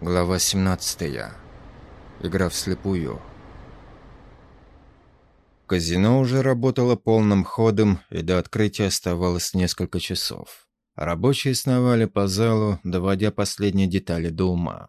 Глава 17. Игра вслепую. Казино уже работало полным ходом, и до открытия оставалось несколько часов. Рабочие сновали по залу, доводя последние детали до ума.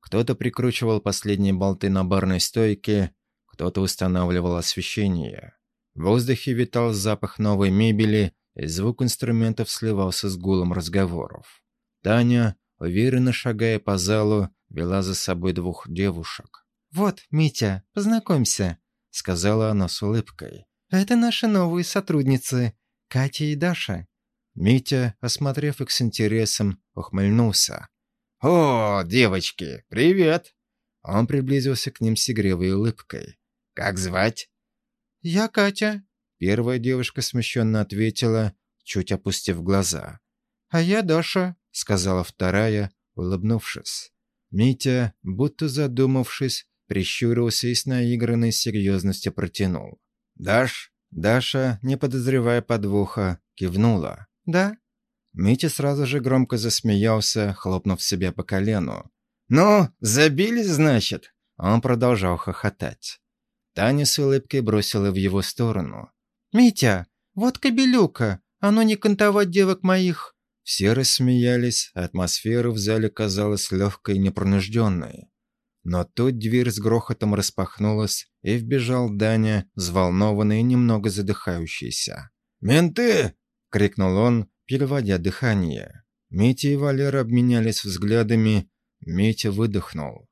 Кто-то прикручивал последние болты на барной стойке, кто-то устанавливал освещение. В воздухе витал запах новой мебели, и звук инструментов сливался с гулом разговоров. Таня, уверенно шагая по залу, вела за собой двух девушек. «Вот, Митя, познакомься», — сказала она с улыбкой. «Это наши новые сотрудницы, Катя и Даша». Митя, осмотрев их с интересом, ухмыльнулся. «О, девочки, привет!» Он приблизился к ним с игривой улыбкой. «Как звать?» «Я Катя», — первая девушка смущенно ответила, чуть опустив глаза. «А я Даша», — сказала вторая, улыбнувшись. Митя, будто задумавшись, прищурился и с наигранной серьезностью протянул. «Даш?» Даша, не подозревая подвоха, кивнула. «Да?» Митя сразу же громко засмеялся, хлопнув себя по колену. «Ну, забили, значит?» Он продолжал хохотать. Таня с улыбкой бросила в его сторону. «Митя, вот кобелюка, ну не кантовать девок моих!» Все рассмеялись, атмосфера в зале казалась легкой и непринужденной. Но тут дверь с грохотом распахнулась, и вбежал Даня, взволнованный и немного задыхающийся. «Менты!» — крикнул он, переводя дыхание. Митя и Валера обменялись взглядами. Митя выдохнул.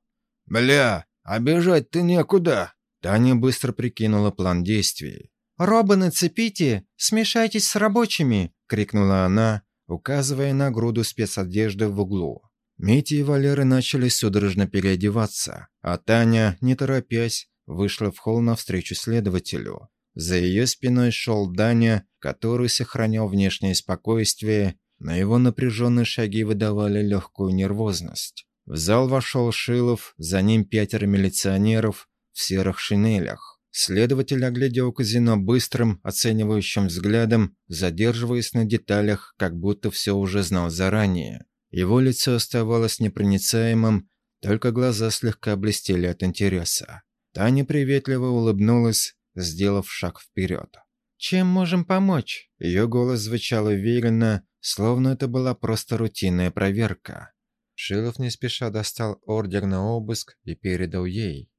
«Бля, обижать ты некуда!» Таня быстро прикинула план действий. «Робы нацепите, смешайтесь с рабочими!» — крикнула она, указывая на груду спецодежды в углу. Митя и Валера начали судорожно переодеваться, а Таня, не торопясь, вышла в холл навстречу следователю. За ее спиной шел Даня, который сохранял внешнее спокойствие, но его напряженные шаги выдавали легкую нервозность. В зал вошел Шилов, за ним пятеро милиционеров в серых шинелях. Следователь оглядел казино быстрым, оценивающим взглядом, задерживаясь на деталях, как будто все уже знал заранее. Его лицо оставалось непроницаемым, только глаза слегка блестели от интереса. Таня приветливо улыбнулась, сделав шаг вперед. «Чем можем помочь?» Ее голос звучал уверенно, словно это была просто рутинная проверка. Шилов не спеша достал ордер на обыск и передал ей.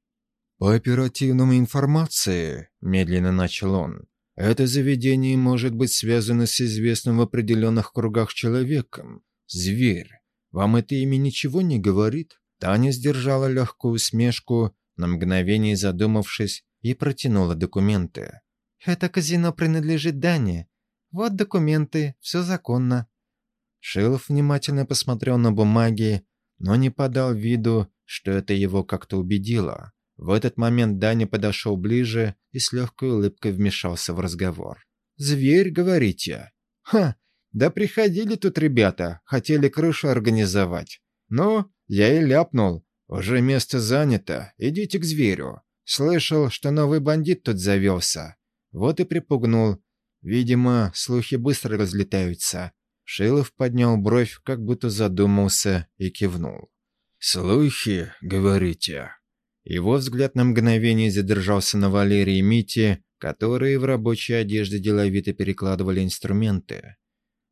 «По оперативной информации», — медленно начал он, — «это заведение может быть связано с известным в определенных кругах человеком. Зверь. Вам это имя ничего не говорит?» Таня сдержала легкую усмешку, на мгновение задумавшись, и протянула документы. «Это казино принадлежит Дане. Вот документы, все законно». Шилов внимательно посмотрел на бумаги, но не подал виду, что это его как-то убедило. В этот момент Даня подошел ближе и с легкой улыбкой вмешался в разговор. «Зверь, говорите? Ха, да приходили тут ребята, хотели крышу организовать. Ну, я и ляпнул. Уже место занято, идите к зверю. Слышал, что новый бандит тут завелся. Вот и припугнул. Видимо, слухи быстро разлетаются». Шилов поднял бровь, как будто задумался, и кивнул. «Слухи, говорите?» Его взгляд на мгновение задержался на Валерии и Мите, которые в рабочей одежде деловито перекладывали инструменты.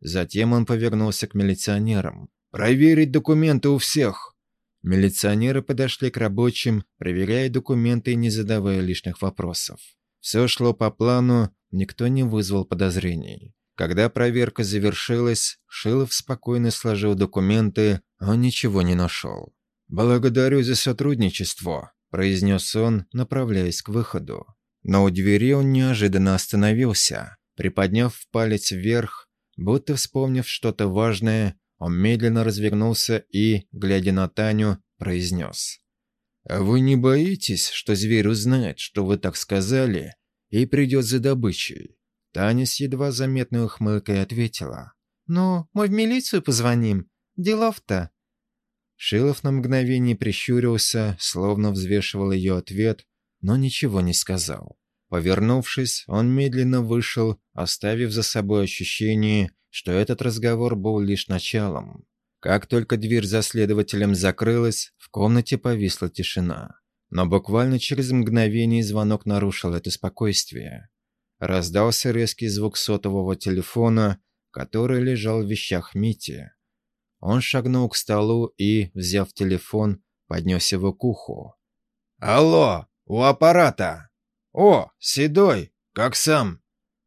Затем он повернулся к милиционерам. «Проверить документы у всех!» Милиционеры подошли к рабочим, проверяя документы и не задавая лишних вопросов. Все шло по плану, никто не вызвал подозрений. Когда проверка завершилась, Шилов спокойно сложил документы, он ничего не нашел. «Благодарю за сотрудничество», — произнес он, направляясь к выходу. Но у двери он неожиданно остановился. Приподняв палец вверх, будто вспомнив что-то важное, он медленно развернулся и, глядя на Таню, произнес. «А вы не боитесь, что зверь узнает, что вы так сказали, и придет за добычей?» Таня с едва заметной ухмылкой ответила. «Ну, мы в милицию позвоним. Делов-то». Шилов на мгновение прищурился, словно взвешивал ее ответ, но ничего не сказал. Повернувшись, он медленно вышел, оставив за собой ощущение, что этот разговор был лишь началом. Как только дверь за следователем закрылась, в комнате повисла тишина. Но буквально через мгновение звонок нарушил это спокойствие. Раздался резкий звук сотового телефона, который лежал в вещах Мити. Он шагнул к столу и, взяв телефон, поднес его к уху. «Алло, у аппарата! О, Седой, как сам?»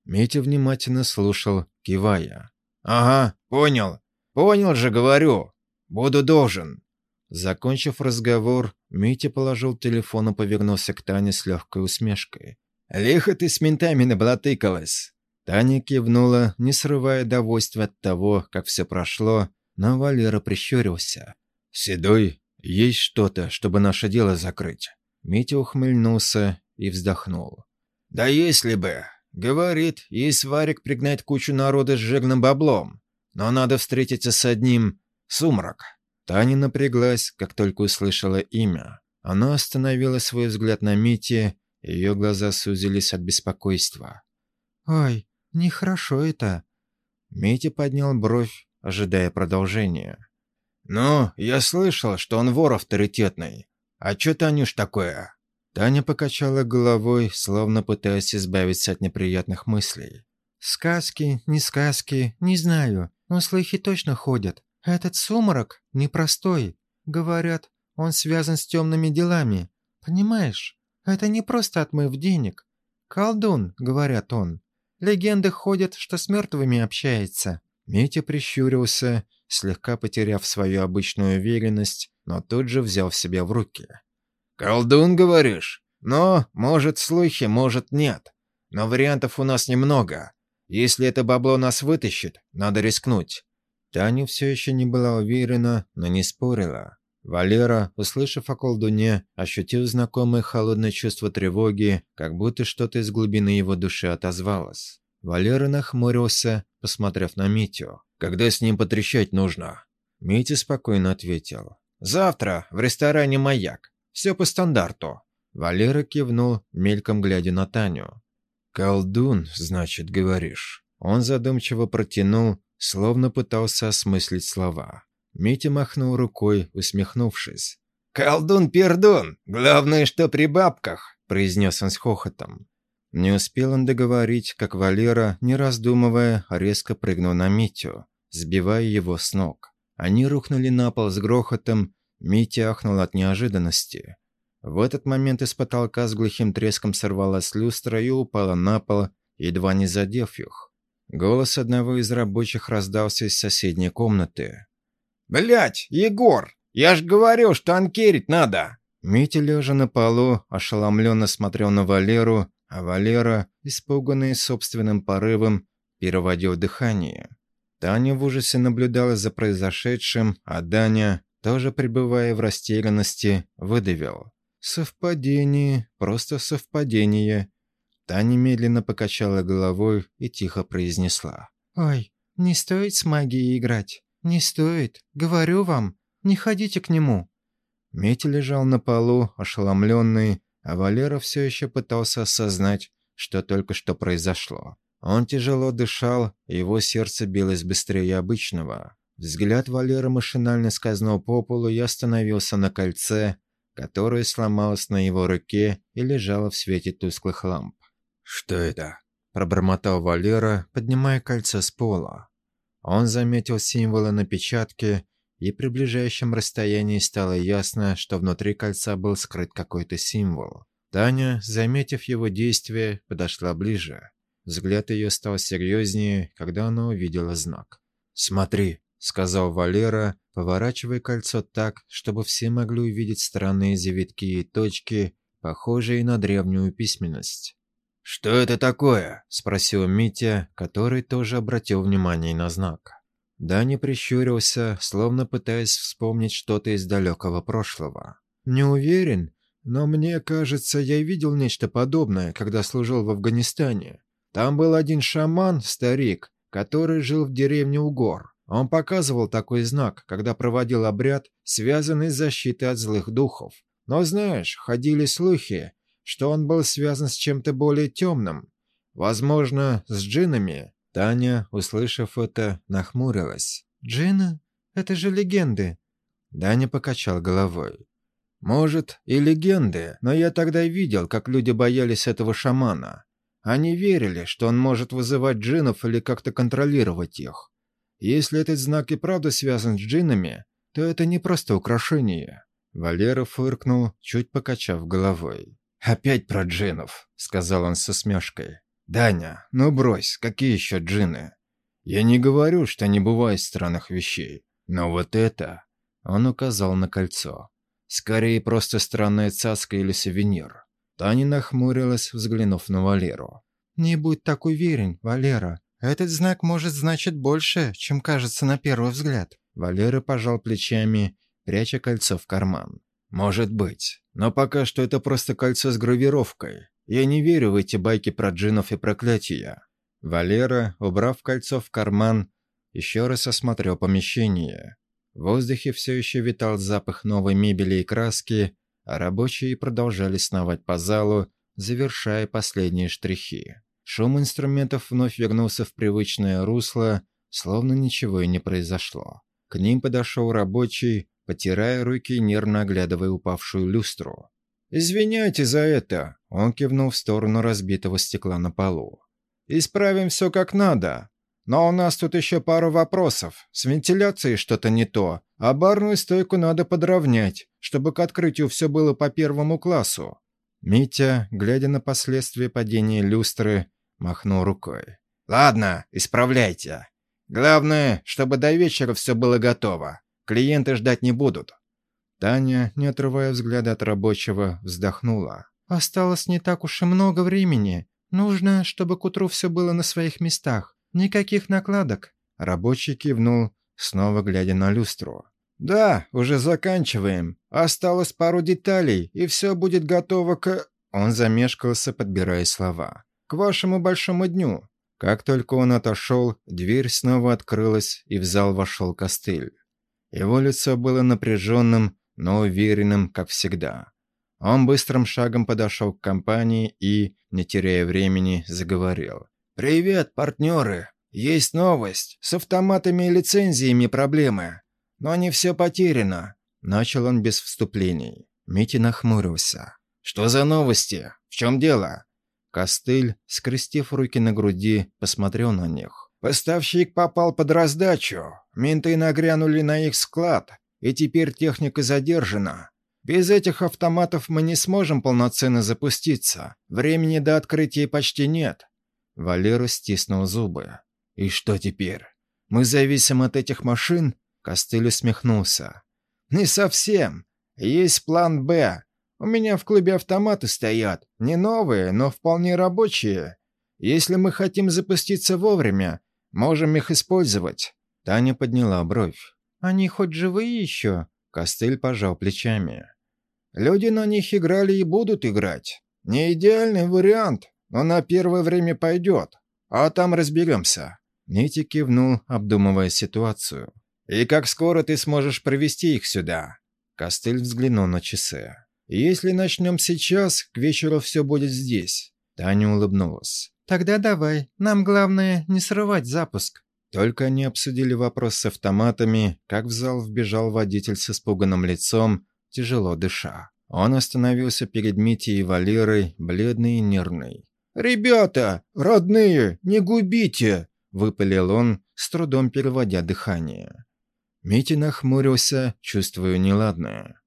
Митя внимательно слушал, кивая. «Ага, понял. Понял же, говорю. Буду должен». Закончив разговор, Митя положил телефон и повернулся к Тане с легкой усмешкой. «Лихо ты с ментами наблатыкалась!» Таня кивнула, не срывая довольства от того, как все прошло, но Валера прищурился. «Седой, есть что-то, чтобы наше дело закрыть?» Митя ухмыльнулся и вздохнул. «Да если бы. Говорит, есть варик пригнать кучу народа с жирным баблом. Но надо встретиться с одним... Сумрак». Таня напряглась, как только услышала имя. Она остановила свой взгляд на Мите, ее глаза сузились от беспокойства. «Ой, нехорошо это». Митя поднял бровь, ожидая продолжения. «Ну, я слышал, что он вор авторитетный. А чё, Танюш, такое?» Таня покачала головой, словно пытаясь избавиться от неприятных мыслей. «Сказки, не сказки, не знаю, но слухи точно ходят. Этот сумрак непростой. Говорят, он связан с темными делами. Понимаешь, это не просто отмыв денег. Колдун, говорят он. Легенды ходят, что с мертвыми общается». Митя прищурился, слегка потеряв свою обычную уверенность, но тут же взял себя в руки. «Колдун, говоришь? Ну, может, слухи, может, нет. Но вариантов у нас немного. Если это бабло нас вытащит, надо рискнуть». Таня все еще не была уверена, но не спорила. Валера, услышав о колдуне, ощутил знакомое холодное чувство тревоги, как будто что-то из глубины его души отозвалось. Валера нахмурился, посмотрев на Митю. «Когда с ним потрещать нужно?» Митя спокойно ответил. «Завтра в ресторане «Маяк». Все по стандарту». Валера кивнул, мельком глядя на Таню. «Колдун, значит, говоришь?» Он задумчиво протянул, словно пытался осмыслить слова. Митя махнул рукой, усмехнувшись. «Колдун-пердун! Главное, что при бабках!» – произнес он с хохотом. Не успел он договорить, как Валера, не раздумывая, резко прыгнул на Митю, сбивая его с ног. Они рухнули на пол с грохотом, Митя ахнул от неожиданности. В этот момент из потолка с глухим треском сорвалась люстра и упала на пол, едва не задев их. Голос одного из рабочих раздался из соседней комнаты. «Блядь, Егор, я ж говорил, что анкерить надо!» Митя, лежа на полу, ошеломленно смотрел на Валеру, а Валера, испуганный собственным порывом, переводил дыхание. Таня в ужасе наблюдала за произошедшим, а Даня, тоже пребывая в растерянности, выдавил. «Совпадение, просто совпадение». Таня медленно покачала головой и тихо произнесла. «Ой, не стоит с магией играть. Не стоит. Говорю вам, не ходите к нему». Митя лежал на полу, ошеломленный, а Валера все еще пытался осознать, что только что произошло. Он тяжело дышал, его сердце билось быстрее обычного. Взгляд Валеры машинально скользнул по полу и остановился на кольце, которое сломалось на его руке и лежало в свете тусклых ламп. «Что это?» – пробормотал Валера, поднимая кольцо с пола. Он заметил символы на печатке, и при ближайшем расстоянии стало ясно, что внутри кольца был скрыт какой-то символ. Таня, заметив его действие, подошла ближе. Взгляд ее стал серьезнее, когда она увидела знак. «Смотри», сказал Валера, поворачивая кольцо так, чтобы все могли увидеть странные завитки и точки, похожие на древнюю письменность. «Что это такое?» – спросил Митя, который тоже обратил внимание на знак. Дани прищурился, словно пытаясь вспомнить что-то из далекого прошлого. «Не уверен, но мне кажется, я видел нечто подобное, когда служил в Афганистане. Там был один шаман, старик, который жил в деревне у гор. Он показывал такой знак, когда проводил обряд, связанный с защитой от злых духов. Но знаешь, ходили слухи, что он был связан с чем-то более темным. Возможно, с джинами. Таня, услышав это, нахмурилась. «Джина? Это же легенды». Даня покачал головой. «Может, и легенды, но я тогда видел, как люди боялись этого шамана. Они верили, что он может вызывать джинов или как-то контролировать их. Если этот знак и правда связан с джинами, то это не просто украшение». Валера фыркнул, чуть покачав головой. «Опять про джинов», — сказал он со смешкой. «Даня, ну брось, какие еще джины? Я не говорю, что не бывает странных вещей, но вот это...» Он указал на кольцо. «Скорее просто странная цаска или сувенир». Таня нахмурилась, взглянув на Валеру. «Не будь так уверен, Валера. Этот знак может значить больше, чем кажется на первый взгляд». Валера пожал плечами, пряча кольцо в карман. «Может быть. Но пока что это просто кольцо с гравировкой. Я не верю в эти байки про джинов и проклятия». Валера, убрав кольцо в карман, еще раз осмотрел помещение. В воздухе все еще витал запах новой мебели и краски, а рабочие продолжали сновать по залу, завершая последние штрихи. Шум инструментов вновь вернулся в привычное русло, словно ничего и не произошло. К ним подошел рабочий, потирая руки и нервно оглядывая упавшую люстру. «Извиняйте за это!» – он кивнул в сторону разбитого стекла на полу. «Исправим все как надо. Но у нас тут еще пару вопросов. С вентиляцией что-то не то, а барную стойку надо подровнять, чтобы к открытию все было по первому классу». Митя, глядя на последствия падения люстры, махнул рукой. «Ладно, исправляйте. Главное, чтобы до вечера все было готово. Клиенты ждать не будут». Таня, не отрывая взгляда от рабочего, вздохнула. «Осталось не так уж и много времени. Нужно, чтобы к утру все было на своих местах. Никаких накладок». Рабочий кивнул, снова глядя на люстру. «Да, уже заканчиваем. Осталось пару деталей, и все будет готово к...» Он замешкался, подбирая слова. «К вашему большому дню». Как только он отошел, дверь снова открылась, и в зал вошел костыль. Его лицо было напряженным, но уверенным, как всегда. Он быстрым шагом подошел к компании и, не теряя времени, заговорил. «Привет, партнеры! Есть новость. С автоматами и лицензиями проблемы. Но не все потеряно». Начал он без вступлений. Митя нахмурился. «Что за новости? В чем дело?» Костыль, скрестив руки на груди, посмотрел на них. «Поставщик попал под раздачу. Менты нагрянули на их склад, и теперь техника задержана. Без этих автоматов мы не сможем полноценно запуститься. Времени до открытия почти нет. Валера стиснул зубы. «И что теперь? Мы зависим от этих машин?» Костыль усмехнулся. «Не совсем. Есть план «Б». У меня в клубе автоматы стоят. Не новые, но вполне рабочие. Если мы хотим запуститься вовремя, можем их использовать». Таня подняла бровь. «Они хоть живые еще?» Костыль пожал плечами. «Люди на них играли и будут играть. Не идеальный вариант, но на первое время пойдет, а там разберемся». Нити кивнул, обдумывая ситуацию. «И как скоро ты сможешь провести их сюда?» Костыль взглянул на часы. «Если начнем сейчас, к вечеру все будет здесь». Таня улыбнулась. «Тогда давай. Нам главное не срывать запуск». Только они обсудили вопрос с автоматами, как в зал вбежал водитель с испуганным лицом, тяжело дыша. Он остановился перед Митей и Валерой, бледный и нервный. «Ребята, родные, не губите!» — выпалил он, с трудом переводя дыхание. Митя нахмурился, чувствуя неладное.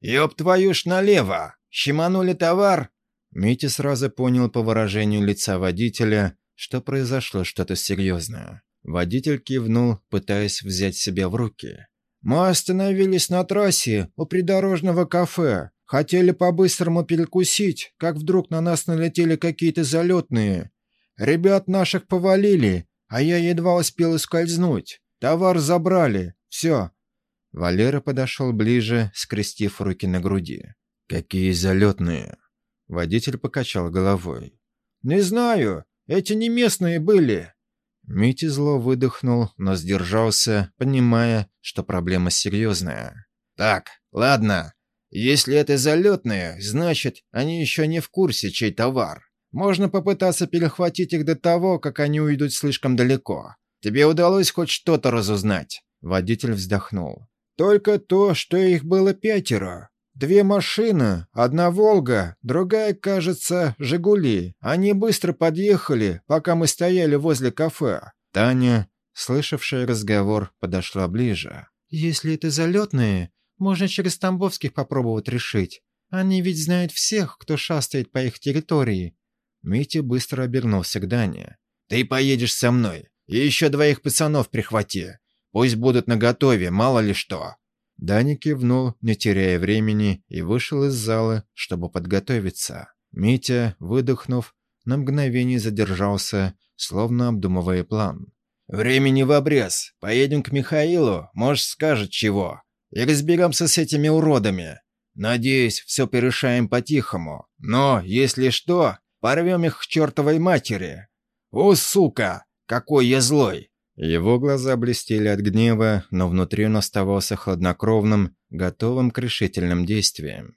«Ёб твою ж налево! Щеманули товар!» Митя сразу понял по выражению лица водителя, что произошло что-то серьезное. Водитель кивнул, пытаясь взять себя в руки. «Мы остановились на трассе у придорожного кафе. Хотели по-быстрому перекусить, как вдруг на нас налетели какие-то залетные. Ребят наших повалили, а я едва успел ускользнуть. Товар забрали. Все». Валера подошел ближе, скрестив руки на груди. «Какие залетные?» Водитель покачал головой. «Не знаю. Эти не местные были». Митя зло выдохнул, но сдержался, понимая, что проблема серьезная. «Так, ладно. Если это залетные, значит, они еще не в курсе, чей товар. Можно попытаться перехватить их до того, как они уйдут слишком далеко. Тебе удалось хоть что-то разузнать?» Водитель вздохнул. «Только то, что их было пятеро. Две машины, одна «Волга», другая, кажется, «Жигули». Они быстро подъехали, пока мы стояли возле кафе». Таня, слышавшая разговор, подошла ближе. «Если это залетные, можно через Тамбовских попробовать решить. Они ведь знают всех, кто шастает по их территории». Митя быстро обернулся к Дане. «Ты поедешь со мной. И еще двоих пацанов прихвати. Пусть будут наготове, мало ли что». Даня кивнул, не теряя времени, и вышел из зала, чтобы подготовиться. Митя, выдохнув, на мгновение задержался, словно обдумывая план. «Времени в обрез. Поедем к Михаилу, может, скажет чего. И разберемся с этими уродами. Надеюсь, все порешаем по-тихому. Но, если что, порвем их к чертовой матери. О, сука, какой я злой!» Его глаза блестели от гнева, но внутри он оставался хладнокровным, готовым к решительным действиям.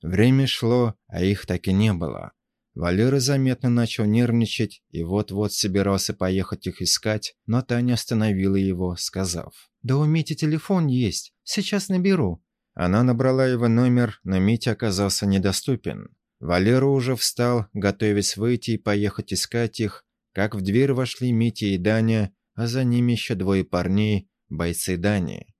Время шло, а их так и не было. Валера заметно начал нервничать и вот-вот собирался поехать их искать, но Таня остановила его, сказав. «Да у Мити телефон есть, сейчас наберу». Она набрала его номер, но Митя оказался недоступен. Валера уже встал, готовясь выйти и поехать искать их, как в дверь вошли Митя и Даня, а за ними еще двое парней, бойцы Дани.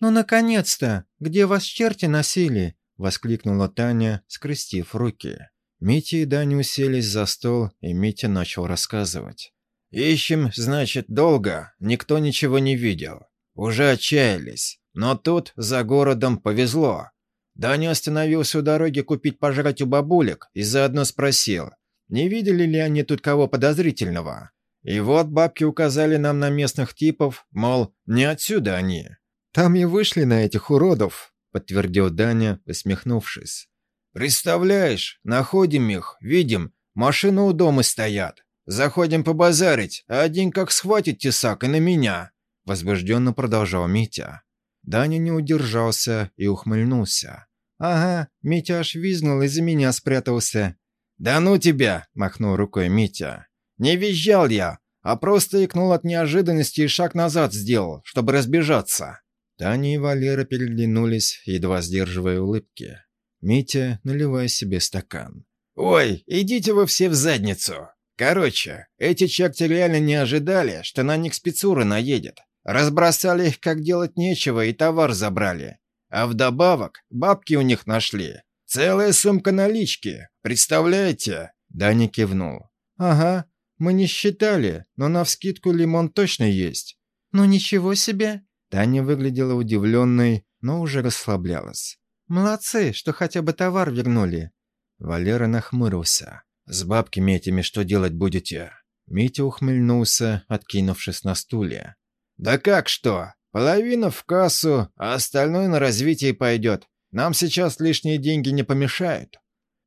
«Ну, наконец-то! Где вас черти носили?» — воскликнула Таня, скрестив руки. Митя и Даня уселись за стол, и Митя начал рассказывать. «Ищем, значит, долго, никто ничего не видел. Уже отчаялись. Но тут, за городом, повезло. Даня остановился у дороги купить пожрать у бабулек и заодно спросил, не видели ли они тут кого подозрительного. И вот бабки указали нам на местных типов, мол, не отсюда они. Там и вышли на этих уродов, подтвердил Даня, усмехнувшись. Представляешь, находим их, видим, машины у дома стоят. Заходим побазарить, а один как схватит тесак и на меня. Возбужденно продолжал Митя. Даня не удержался и ухмыльнулся. «Ага, Митя аж визнул и за меня спрятался». «Да ну тебя!» – махнул рукой Митя. Не визжал я, а просто икнул от неожиданности и шаг назад сделал, чтобы разбежаться. Таня и Валера переглянулись, едва сдерживая улыбки. Митя, наливая себе стакан. «Ой, идите вы все в задницу! Короче, эти черти реально не ожидали, что на них спецура наедет. Разбросали их, как делать нечего, и товар забрали. А вдобавок, бабки у них нашли. Целая сумка налички, представляете?» Даня кивнул. «Ага, мы не считали, но навскидку лимон точно есть». «Ну ничего себе!» Таня выглядела удивленной, но уже расслаблялась. «Молодцы, что хотя бы товар вернули». Валера нахмурился. «С бабками этими что делать будете?» Митя ухмыльнулся, откинувшись на стуле. «Да как что? Половина в кассу, а остальное на развитие пойдет. Нам сейчас лишние деньги не помешают».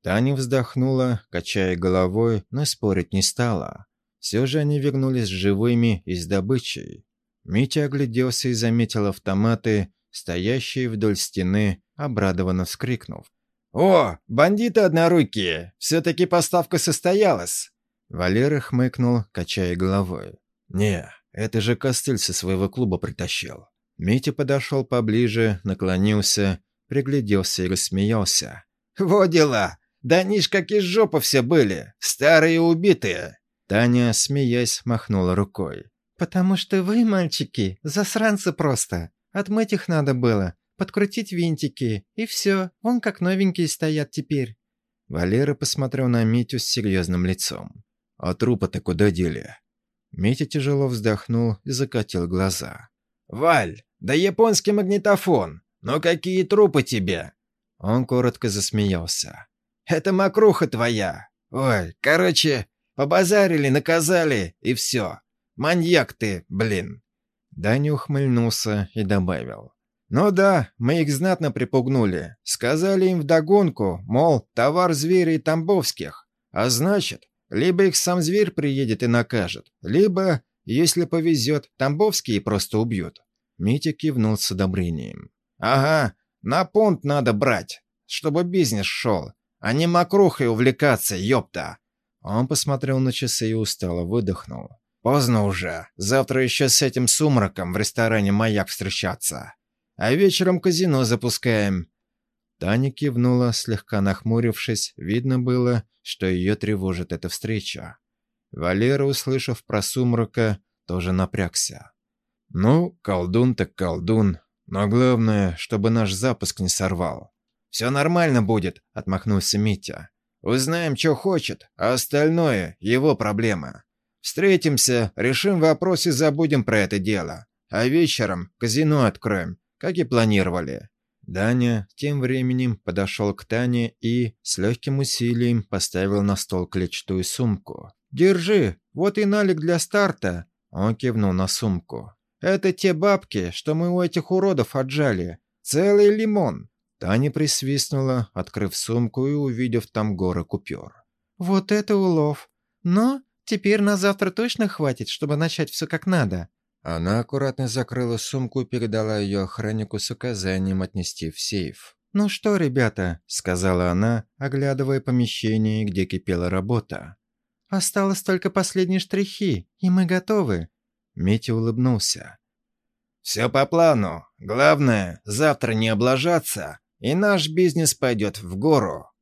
Таня вздохнула, качая головой, но спорить не стала. Все же они вернулись живыми и с добычей. Митя огляделся и заметил автоматы, стоящие вдоль стены, обрадованно вскрикнув. «О, бандиты однорукие! Все-таки поставка состоялась!» Валера хмыкнул, качая головой. «Не, это же костыль со своего клуба притащил». Митя подошел поближе, наклонился, пригляделся и рассмеялся. «Во дела! Да они ж как из жопы все были, старые убитые!» Таня, смеясь, махнула рукой. «Потому что вы, мальчики, засранцы просто. Отмыть их надо было, подкрутить винтики, и все, вон как новенькие стоят теперь». Валера посмотрел на Митю с серьезным лицом. «А трупы-то куда дели?» Митя тяжело вздохнул и закатил глаза. «Валь, да японский магнитофон! Но какие трупы тебе?» Он коротко засмеялся. Это мокруха твоя. Ой, короче, побазарили, наказали, и все. Маньяк ты, блин». Даня ухмыльнулся и добавил. «Ну да, мы их знатно припугнули. Сказали им вдогонку, мол, товар зверей Тамбовских. А значит, либо их сам зверь приедет и накажет, либо, если повезет, Тамбовские просто убьют». Митя кивнул с одобрением. «Ага, на понт надо брать, чтобы бизнес шел а не мокрухой увлекаться, ёпта!» Он посмотрел на часы и устало выдохнул. Поздно уже. Завтра еще с этим сумраком в ресторане «Маяк» встречаться. А вечером казино запускаем». Таня кивнула, слегка нахмурившись. Видно было, что ее тревожит эта встреча. Валера, услышав про сумрака, тоже напрягся. «Ну, колдун так колдун. Но главное, чтобы наш запуск не сорвал». «Все нормально будет», — отмахнулся Митя. «Узнаем, что хочет, а остальное — его проблема. Встретимся, решим вопрос и забудем про это дело. А вечером казино откроем, как и планировали». Даня тем временем подошел к Тане и с легким усилием поставил на стол клетчатую сумку. «Держи, вот и налик для старта», — он кивнул на сумку. «Это те бабки, что мы у этих уродов отжали. Целый лимон». Таня присвистнула, открыв сумку и увидев там горы купюр. «Вот это улов! Но теперь на завтра точно хватит, чтобы начать все как надо». Она аккуратно закрыла сумку и передала ее охраннику с указанием отнести в сейф. «Ну что, ребята», — сказала она, оглядывая помещение, где кипела работа. «Осталось только последние штрихи, и мы готовы». Митя улыбнулся. «Все по плану. Главное, завтра не облажаться, и наш бизнес пойдет в гору».